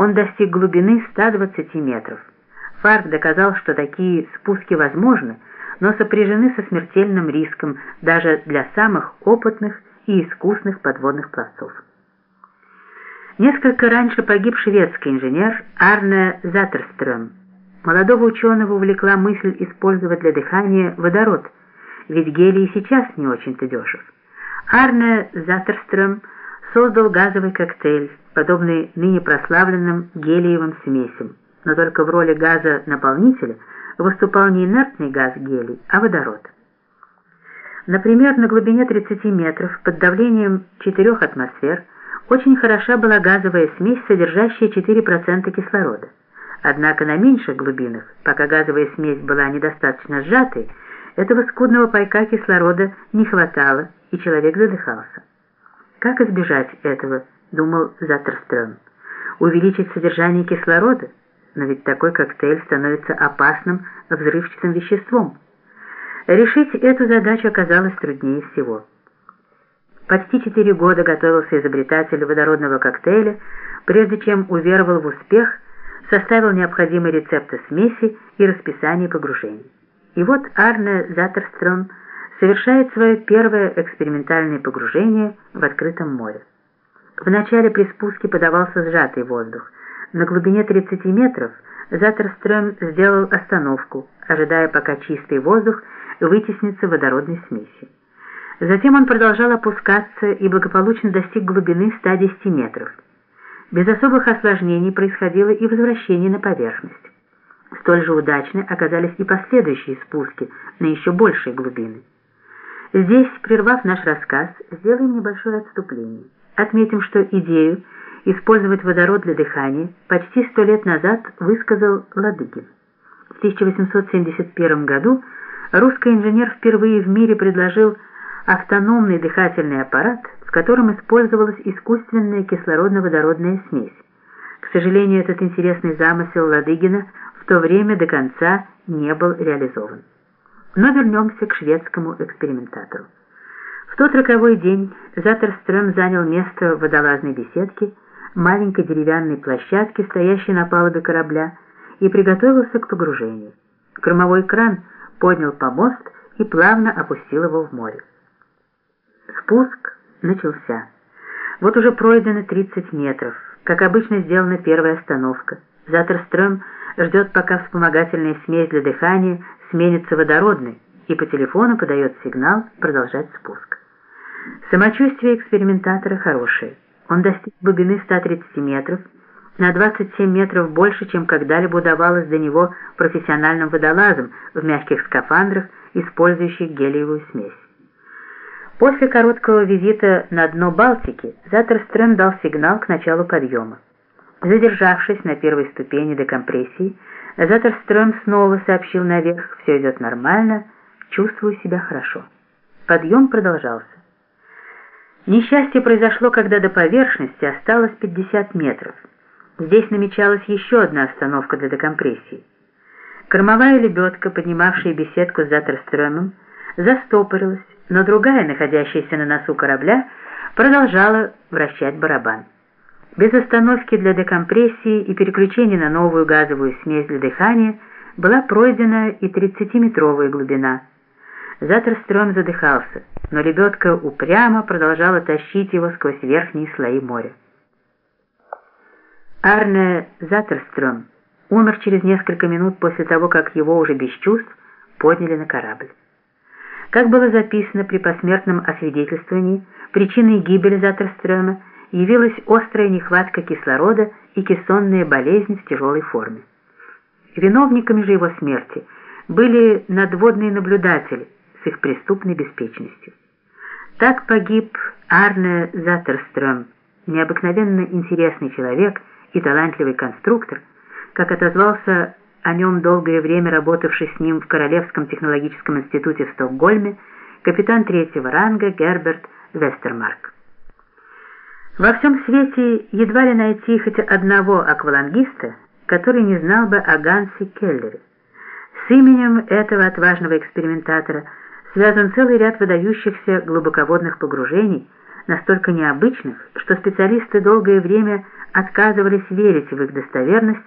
он достиг глубины 120 метров. Фарк доказал, что такие спуски возможны, но сопряжены со смертельным риском даже для самых опытных и искусных подводных пловцов. Несколько раньше погиб шведский инженер Арне Затерстрöm. Молодого ученого увлекла мысль использовать для дыхания водород, ведь гелий сейчас не очень-то дешев. Арне Затерстрöm создал газовый коктейль, подобный ныне прославленным гелиевым смесям, но только в роли газа-наполнителя выступал не инертный газ гелий, а водород. Например, на глубине 30 метров под давлением 4 атмосфер очень хороша была газовая смесь, содержащая 4% кислорода. Однако на меньших глубинах, пока газовая смесь была недостаточно сжатой, этого скудного пайка кислорода не хватало, и человек задыхался. Как избежать этого, думал Заттерстрём? Увеличить содержание кислорода? Но ведь такой коктейль становится опасным взрывчатым веществом. Решить эту задачу оказалось труднее всего. Почти четыре года готовился изобретатель водородного коктейля, прежде чем уверовал в успех, составил необходимые рецепты смеси и расписание погружений. И вот Арне Затерстром совершает свое первое экспериментальное погружение в открытом море. Вначале при спуске подавался сжатый воздух. На глубине 30 метров Затерстрöm сделал остановку, ожидая, пока чистый воздух вытеснится водородной смесью. Затем он продолжал опускаться и благополучно достиг глубины 110 метров. Без особых осложнений происходило и возвращение на поверхность. Столь же удачны оказались и последующие спуски на еще большие глубины. Здесь, прервав наш рассказ, сделаем небольшое отступление. Отметим, что идею использовать водород для дыхания почти сто лет назад высказал Ладыгин. В 1871 году русский инженер впервые в мире предложил автономный дыхательный аппарат, в котором использовалась искусственная кислородно-водородная смесь. К сожалению, этот интересный замысел Ладыгина в то время до конца не был реализован. Но вернемся к шведскому экспериментатору. В тот роковой день Затерстрöm занял место в водолазной беседке, маленькой деревянной площадке, стоящей на палубе корабля, и приготовился к погружению. Кормовой кран поднял помост и плавно опустил его в море. Спуск начался. Вот уже пройдено 30 метров. Как обычно сделана первая остановка. Затерстрöm ждет, пока вспомогательная смесь для дыхания сменится водородной, и по телефону подает сигнал продолжать спуск. Самочувствие экспериментатора хорошее. Он достиг глубины 130 метров, на 27 метров больше, чем когда-либо удавалось до него профессиональным водолазам в мягких скафандрах, использующих гелиевую смесь. После короткого визита на дно Балтики Затерстрем дал сигнал к началу подъема. Задержавшись на первой ступени декомпрессии, Затерстрем снова сообщил наверх, все идет нормально, чувствую себя хорошо. Подъем продолжался. Несчастье произошло, когда до поверхности осталось 50 метров. Здесь намечалась еще одна остановка для декомпрессии. Кормовая лебедка, поднимавшая беседку с Затерстрёмом, застопорилась, но другая, находящаяся на носу корабля, продолжала вращать барабан. Без остановки для декомпрессии и переключения на новую газовую смесь для дыхания была пройдена и 30-метровая глубина. Затерстрём задыхался, но лебедка упрямо продолжала тащить его сквозь верхние слои моря. Арне Затерстрём умер через несколько минут после того, как его уже без чувств подняли на корабль. Как было записано при посмертном освидетельствовании, причиной гибели Затерстрёма явилась острая нехватка кислорода и кессонная болезнь в тяжелой форме. Виновниками же его смерти были надводные наблюдатели с их преступной беспечностью. Так погиб Арне Затерстрём, необыкновенно интересный человек и талантливый конструктор, как отозвался о нем долгое время работавший с ним в Королевском технологическом институте в Стокгольме, капитан третьего ранга Герберт Вестермарк. Во всем свете едва ли найти хоть одного аквалангиста, который не знал бы о Гансе Келлере. С именем этого отважного экспериментатора связан целый ряд выдающихся глубоководных погружений, настолько необычных, что специалисты долгое время отказывались верить в их достоверность